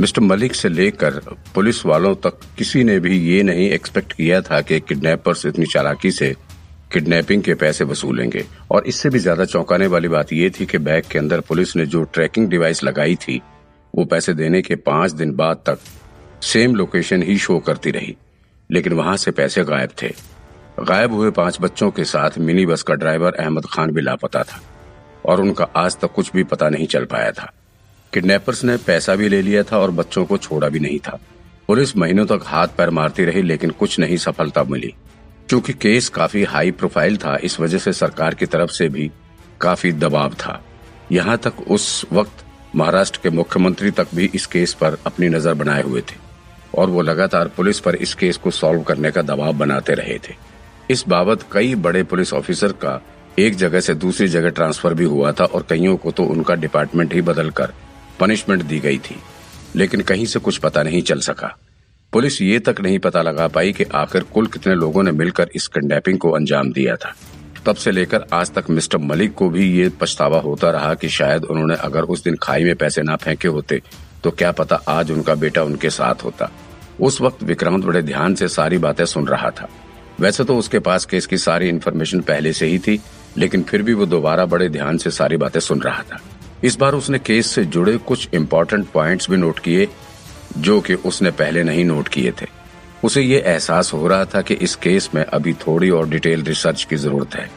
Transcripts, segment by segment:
Mister Malik से लेकर police वालों तक किसी ने भी ये नहीं एक्सपेक्ट किया था कि किडनैपर्स इतनी चालाकी से किडनैपिंग के पैसे वसूलेंगे। और इससे भी ज़्यादा चौंकाने वाली बात यह थी कि बैग के अंदर पुलिस ने जो ट्रैकिंग डिवाइस लगाई थी, वो पैसे देने के पाँच दिन बाद तक सेम लोकेशन ही शो करती रही। लेकिन वहाँ से पैसे गायब थे। गायब हुए पाँच बच्चों के साथ मिनी बस का ड्राइवर अहमद खान भी लापता था। और उनका आज तक कुछ भी पता नहीं चल पाया था। किडनैपर्स ने पैसा भी ले लिया था और बच्चों को छोड़ा भी नहीं था। पुलिस महीनों तक हाथ पैर मारती रही, लेकिन कुछ नहीं सफलता मिली। क्योंकि केस काफ़ी हाई प्रोफ़ाइल था, इस वजह से सरकार की तरफ़ से भी काफ़ी दबाव था। यहाँ तक उस वक्त महाराष्ट्र के मुख्यमंत्री तक भी इस केस पर अपनी नज़र बनाए हुए थे, और वो लगातार पुलिस पर इस केस को सॉल्व करने का दबाव बनाते रहे थे। इस बाबत कई बड़े पुलिस ऑफिसर का एक जगह से दूसरी जगह ट्रांसफ़र भी हुआ था, और कईयों को तो उनका डिपार्टमेंट ही बदलकर पनिशमेंट दी गई थी, लेकिन कहीं से कुछ पता नहीं चल सका। पुलिस ये तक नहीं पता लगा पाई कि आखिर कुल कितने लोगों ने मिलकर इस किडनैपिंग को अंजाम दिया था। तब से लेकर आज तक मिस्टर मलिक को भी ये पछतावा होता रहा कि शायद उन्होंने अगर उस दिन खाई में पैसे ना फेंके होते तो क्या पता आज उनका बेटा उनके साथ होता। उस वक्त विक्रांत बड़े ध्यान से सारी बातें सुन रहा था। वैसे तो उसके पास केस की सारी इन्फॉर्मेशन पहले से ही थी, लेकिन फिर भी वो दोबारा बड़े ध्यान से सारी बातें सुन रहा था। इस बार उसने केस से जुड़े कुछ इम्पोर्टेंट पॉइंट्स भी नोट किए, जो कि उसने पहले नहीं नोट किए थे। उसे ये एहसास हो रहा था कि इस केस में अभी थोड़ी और डिटेल रिसर्च की ज़रूरत है।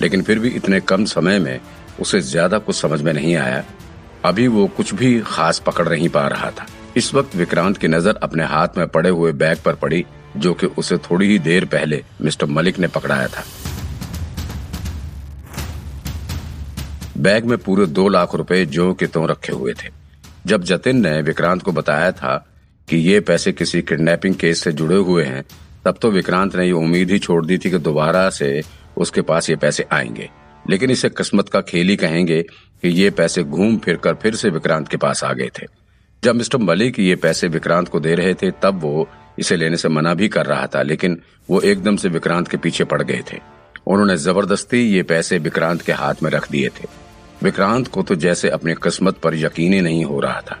लेकिन फिर भी इतने कम समय में उसे ज़्यादा कुछ समझ में नहीं आया। अभी वो कुछ भी खास पकड़ नहीं पा रहा था। इस वक्त विक्रांत की नज़र अपने हाथ में पड़े हुए बैग पर पड़ी, जो कि उसे थोड़ी ही देर पहले मिस्टर मलिक ने पकड़ाया था। बैग में पूरे दो लाख रुपए जो के तो रखे हुए थे। जब जतिन ने विक्रांत को बताया था कि ये पैसे किसी किडनैपिंग केस से जुड़े हुए हैं, तब तो विक्रांत ने ये उम्मीद ही छोड़ दी थी कि दोबारा से उसके पास ये पैसे आएँगे। लेकिन इसे किस्मत का खेल ही कहेंगे कि ये पैसे घूम फिर कर फिर से विक्रांत के पास आ गए थे। जब मिस्टर मलिक ये पैसे विक्रांत को दे रहे थे, तब वो इसे लेने से मना भी कर रहा था, लेकिन वो एकदम से विक्रांत के पीछे पड़ गए थे। उन्होंने ज़बरदस्ती ये पैसे विक्रांत के हाथ में रख दिए थे। विक्रांत को तो जैसे अपनी किस्मत पर यकीन ही नहीं हो रहा था।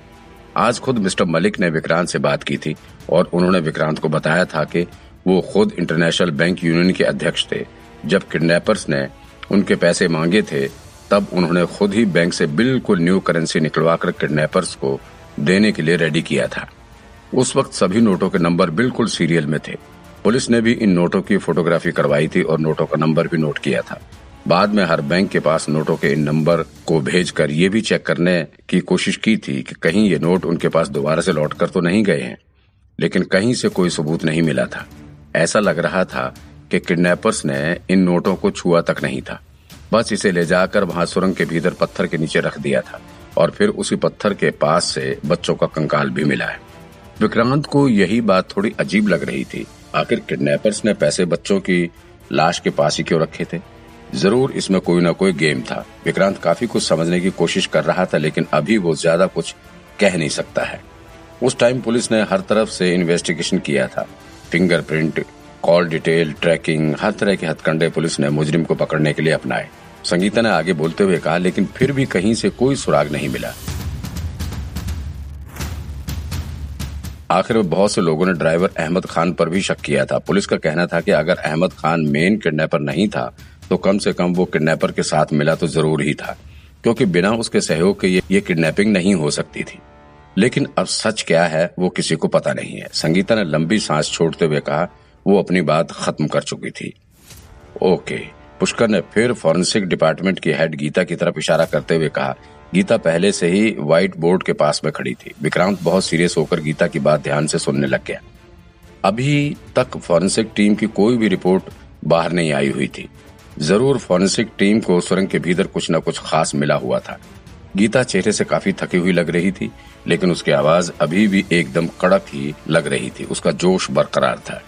आज खुद मिस्टर मलिक ने विक्रांत से बात की थी और उन्होंने विक्रांत को बताया था कि वो खुद इंटरनेशनल बैंक यूनियन के अध्यक्ष थे। जब किडनैपर्स ने उनके पैसे मांगे थे, तब उन्होंने खुद ही बैंक से बिल्कुल न्यू करेंसी निकलवाकर किडनैपर्स को देने के लिए रेडी किया था। उस वक्त सभी नोटों के नंबर बिल्कुल सीरियल में थे। पुलिस ने भी इन नोटों की फोटोग्राफी करवाई थी और नोटों का नंबर भी नोट किया था। बाद में हर बैंक के पास नोटों के इन नंबर को भेजकर ये भी चेक करने की कोशिश की थी कि कहीं ये नोट उनके पास दोबारा से लौट कर तो नहीं गए हैं, लेकिन कहीं से कोई सबूत नहीं मिला था। ऐसा लग रहा था कि किडनैपर्स ने इन नोटों को छुआ तक नहीं था। बस इसे ले जाकर वहाँ सुरंग के भीतर पत्थर के नीचे रख दिया था और फिर उसी पत्थर के पास से बच्चों का कंकाल भी मिला है। विक्रांत को यही बात थोड़ी अजीब लग रही थी आखिर किडनैपर्स ने पैसे बच्चों की लाश के पास ही क्यों रखे थे? ज़रूर इसमें कोई ना कोई गेम था। विक्रांत काफ़ी कुछ समझने की कोशिश कर रहा था, लेकिन अभी वो ज़्यादा कुछ कह नहीं सकता है। उस टाइम पुलिस ने हर तरफ़ से इन्वेस्टिगेशन किया था। फिंगरप्रिंट कॉल डिटेल ट्रैकिंग हर तरह के हथकंडे पुलिस ने मुजरिम को पकड़ने के लिए अपनाए। संगीता ने आगे बोलते हुए कहा, लेकिन फिर भी कहीं से कोई सुराग नहीं मिला। आखिर में बहुत से लोगों ने ड्राइवर अहमद खान पर भी शक किया था। पुलिस का कहना था कि अगर अहमद खान मेन किडनैपर नहीं था तो कम से कम वो किडनैपर के साथ मिला तो ज़रूर ही था क्योंकि बिना उसके सहयोग के ये, ये किडनैपिंग नहीं हो सकती थी। लेकिन अब सच क्या है वो किसी को पता नहीं है। संगीता ने लंबी सांस छोड़ते हुए कहा वो अपनी बात खत्म कर चुकी थी। ओके। पुष्कर ने फिर फॉरेंसिक डिपार्टमेंट की हेड गीता की तरफ़ इशारा करते हुए कहा गीता पहले से ही व्हाइट बोर्ड के पास में खड़ी थी। विक्रांत बहुत सीरियस होकर गीता की बात ध्यान से सुनने लग गया। अभी तक फॉरेंसिक टीम की कोई भी रिपोर्ट बाहर नहीं आई हुई थी। ज़रूर फॉरेंसिक टीम को सुरंग के भीतर कुछ न कुछ खास मिला हुआ था। गीता चेहरे से काफ़ी थकी हुई लग रही थी, लेकिन उसकी आवाज़ अभी भी एकदम कड़क ही लग रही थी। उसका जोश बरकरार था।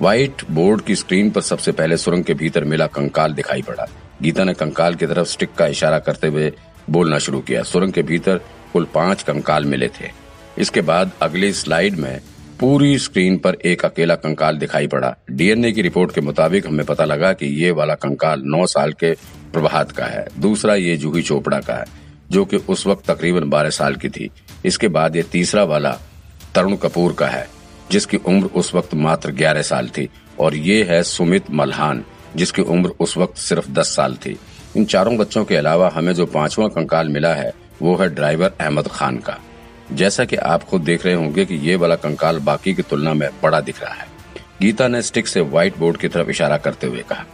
व्हाइट बोर्ड की स्क्रीन पर सबसे पहले सुरंग के भीतर मिला कंकाल दिखाई पड़ा। गीता ने कंकाल की तरफ़ स्टिक का इशारा करते हुए बोलना शुरू किया। सुरंग के भीतर कुल पाँच कंकाल मिले थे। इसके बाद अगली स्लाइड में पूरी स्क्रीन पर एक अकेला कंकाल दिखाई पड़ा। डीएनए की रिपोर्ट के मुताबिक हमें पता लगा कि ये वाला कंकाल नौ साल के प्रभात का है। दूसरा ये जूही चोपड़ा का है, जो कि उस वक्त तकरीबन बारह साल की थी। इसके बाद ये तीसरा वाला तरुण कपूर का है, जिसकी उम्र उस वक्त मात्र 11 साल थी। और ये है सुमित मल्हान, जिसकी उम्र उस वक्त सिर्फ़ 10 साल थी। इन चारों बच्चों के अलावा हमें जो पांचवा कंकाल मिला है, वो है ड्राइवर अहमद खान का। जैसा कि आप खुद देख रहे होंगे कि ये वाला कंकाल बाकी की तुलना में बड़ा दिख रहा है। गीता ने स्टिक से व्हाइट बोर्ड की तरफ़ इशारा करते हुए कहा।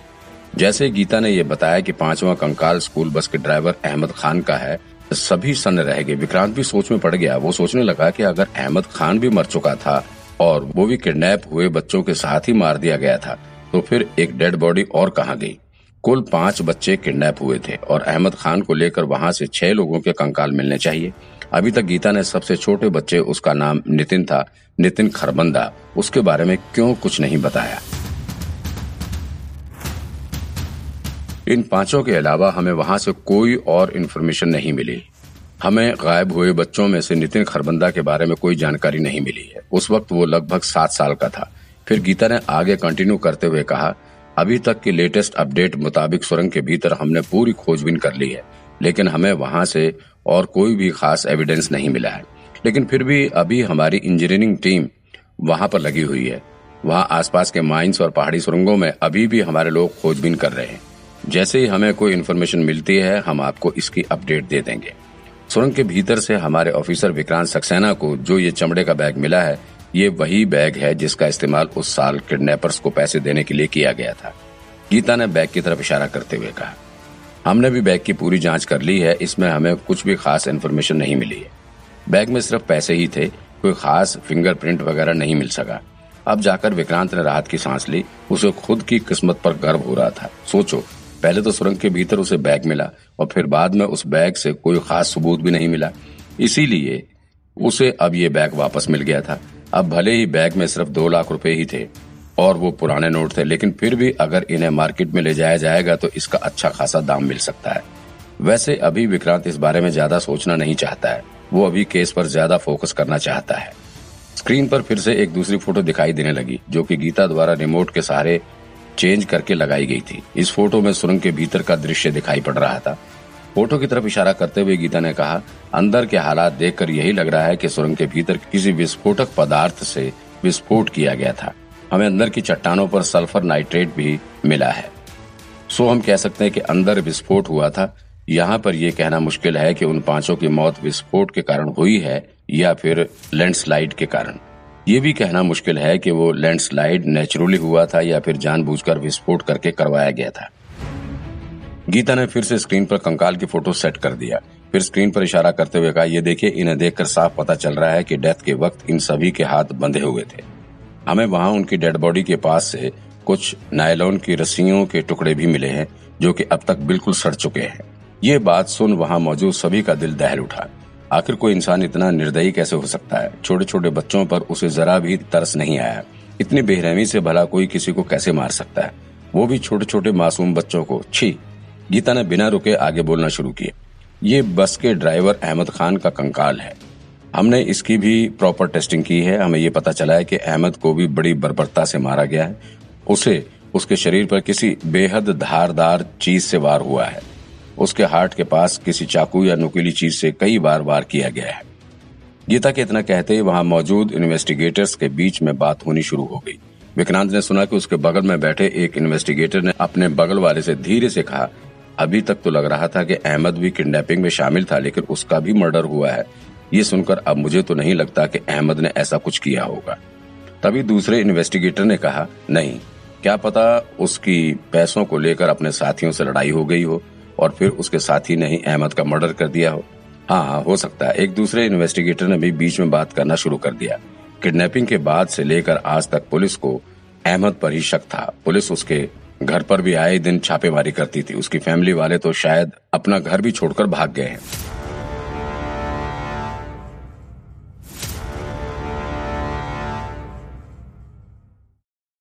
जैसे गीता ने यह बताया कि पांचवा कंकाल स्कूल बस के ड्राइवर अहमद खान का है सभी सन्न रह गए। विक्रांत भी सोच में पड़ गया। वो सोचने लगा कि अगर अहमद खान भी मर चुका था और वो भी किडनैप हुए बच्चों के साथ ही मार दिया गया था तो फिर एक डेड बॉडी और कहाँ गई? कुल पाँच बच्चे किडनैप हुए थे और अहमद खान को लेकर वहाँ से छह लोगों के कंकाल मिलने चाहिए। अभी तक गीता ने सबसे छोटे बच्चे उसका नाम नितिन था, नितिन खरबंदा। उसके बारे में क्यों कुछ नहीं बताया? इन पाँचों के अलावा हमें वहाँ से कोई और इन्फॉर्मेशन नहीं मिली। हमें गायब हुए बच्चों में से नितिन खरबंदा के बारे में कोई जानकारी नहीं मिली है। उस वक्त वो लगभग सात साल का था। फिर गीता ने आगे कंटिन्यू करते हुए कहा अभी तक की लेटेस्ट अपडेट मुताबिक सुरंग के भीतर हमने पूरी खोजबीन कर ली है, लेकिन हमें वहाँ से और कोई भी खास एविडेंस नहीं मिला है। लेकिन फिर भी अभी हमारी इंजीनियरिंग टीम वहाँ पर लगी हुई है। वहाँ आसपास के माइंस और पहाड़ी सुरंगों में अभी भी हमारे लोग खोजबीन कर रहे हैं। जैसे ही हमें कोई इन्फॉर्मेशन मिलती है, हम आपको इसकी अपडेट दे देंगे। सुरंग के भीतर से हमारे ऑफिसर विक्रांत सक्सेना को जो ये चमड़े का बैग मिला है ये वही बैग है जिसका इस्तेमाल उस साल किडनैपर्स को पैसे देने के लिए किया गया था। गीता ने बैग की तरफ़ इशारा करते हुए कहा, हमने भी बैग की पूरी जाँच कर ली है, इसमें हमें कुछ भी खास इन्फॉर्मेशन नहीं मिली है। बैग में सिर्फ़ पैसे ही थे, कोई खास फिंगरप्रिंट वगैरह नहीं मिल सका। अब जाकर विक्रांत ने राहत की सांस ली, उसे खुद की किस्मत पर गर्व हो रहा था। सोचो, पहले तो सुरंग के भीतर उसे बैग मिला और फिर बाद में उस बैग से कोई खास सबूत भी नहीं मिला। इसीलिए उसे अब ये बैग वापस मिल गया था। अब भले ही बैग में सिर्फ़ दो लाख रुपए ही थे और वो पुराने नोट थे, लेकिन फिर भी अगर इन्हें मार्केट में ले जाया जाएगा तो इसका अच्छा खासा दाम मिल सकता है। वैसे अभी विक्रांत इस बारे में ज़्यादा सोचना नहीं चाहता है। वो अभी केस पर ज़्यादा फोकस करना चाहता है। स्क्रीन पर फिर से एक दूसरी फ़ोटो दिखाई देने लगी, जो कि गीता द्वारा रिमोट के सहारे चेंज करके लगाई गई थी। इस फ़ोटो में सुरंग के भीतर का दृश्य दिखाई पड़ रहा था। फ़ोटो की तरफ़ इशारा करते हुए गीता ने कहा, अंदर के हालात देखकर यही लग रहा है कि सुरंग के भीतर किसी विस्फोटक पदार्थ से विस्फोट किया गया था। हमें अंदर की चट्टानों पर सल्फ़र नाइट्रेट भी मिला है। सो हम कह सकते हैं कि अंदर विस्फोट हुआ था। यहाँ पर यह कहना मुश्किल है कि उन पाँचों की मौत विस्फोट के कारण हुई है या फिर लैंडस्लाइड के कारण। ये भी कहना मुश्किल है कि वो लैंडस्लाइड नेचुरली हुआ था या फिर जानबूझकर विस्फोट करके करवाया गया था। गीता ने फिर से स्क्रीन पर कंकाल की फ़ोटो सेट कर दिया। फिर स्क्रीन पर इशारा करते हुए कहा, ये देखिए, इन्हें देखकर साफ़ पता चल रहा है कि डेथ के वक्त इन सभी के हाथ बंधे हुए थे। हमें वहाँ उनकी डेड बॉडी के पास से कुछ नायलॉन की रस्सियों के टुकड़े भी मिले हैं, जो कि अब तक बिल्कुल सड़ चुके हैं। ये बात सुन वहाँ मौजूद सभी का दिल दहल उठा। आखिर कोई इंसान इतना निर्दयी कैसे हो सकता है? छोटे छोटे बच्चों पर उसे जरा भी तरस नहीं आया। इतनी बेरहमी से भला कोई किसी को कैसे मार सकता है? वो भी छोटे छोटे मासूम बच्चों को। छी गीता ने बिना रुके आगे बोलना शुरू किया ये बस के ड्राइवर अहमद खान का कंकाल है। हमने इसकी भी प्रॉपर टेस्टिंग की है। हमें ये पता चला है कि अहमद को भी बड़ी बर्बरता से मारा गया है। उसे, उसके शरीर पर किसी बेहद धारदार चीज़ से वार हुआ है। उसके हार्ट के पास किसी चाकू या नुकीली चीज़ से कई बार वार किया गया है। गीता के इतना कहते ही वहाँ मौजूद इन्वेस्टिगेटर्स के बीच में बात होनी शुरू हो गई। विक्रांत ने सुना कि उसके बगल में बैठे एक इन्वेस्टिगेटर ने अपने बगल वाले से धीरे से कहा अभी तक तो लग रहा था कि अहमद भी किडनैपिंग में शामिल था, लेकिन उसका भी मर्डर हुआ है। ये सुनकर अब मुझे तो नहीं लगता कि अहमद ने ऐसा कुछ किया होगा। तभी दूसरे इन्वेस्टिगेटर ने कहा, नहीं, क्या पता उसकी पैसों को लेकर अपने साथियों से लड़ाई हो गई हो, और फिर उसके साथी ने ही अहमद का मर्डर कर दिया हो? हाँ हाँ हो सकता है। एक दूसरे इन्वेस्टिगेटर ने भी बीच में बात करना शुरू कर दिया। किडनैपिंग के बाद से लेकर आज तक पुलिस को अहमद पर ही शक था। पुलिस उसके घर पर भी आए दिन छापेमारी करती थी। उसकी फैमिली वाले तो शायद अपना घर भी छोड़कर भाग गए हैं।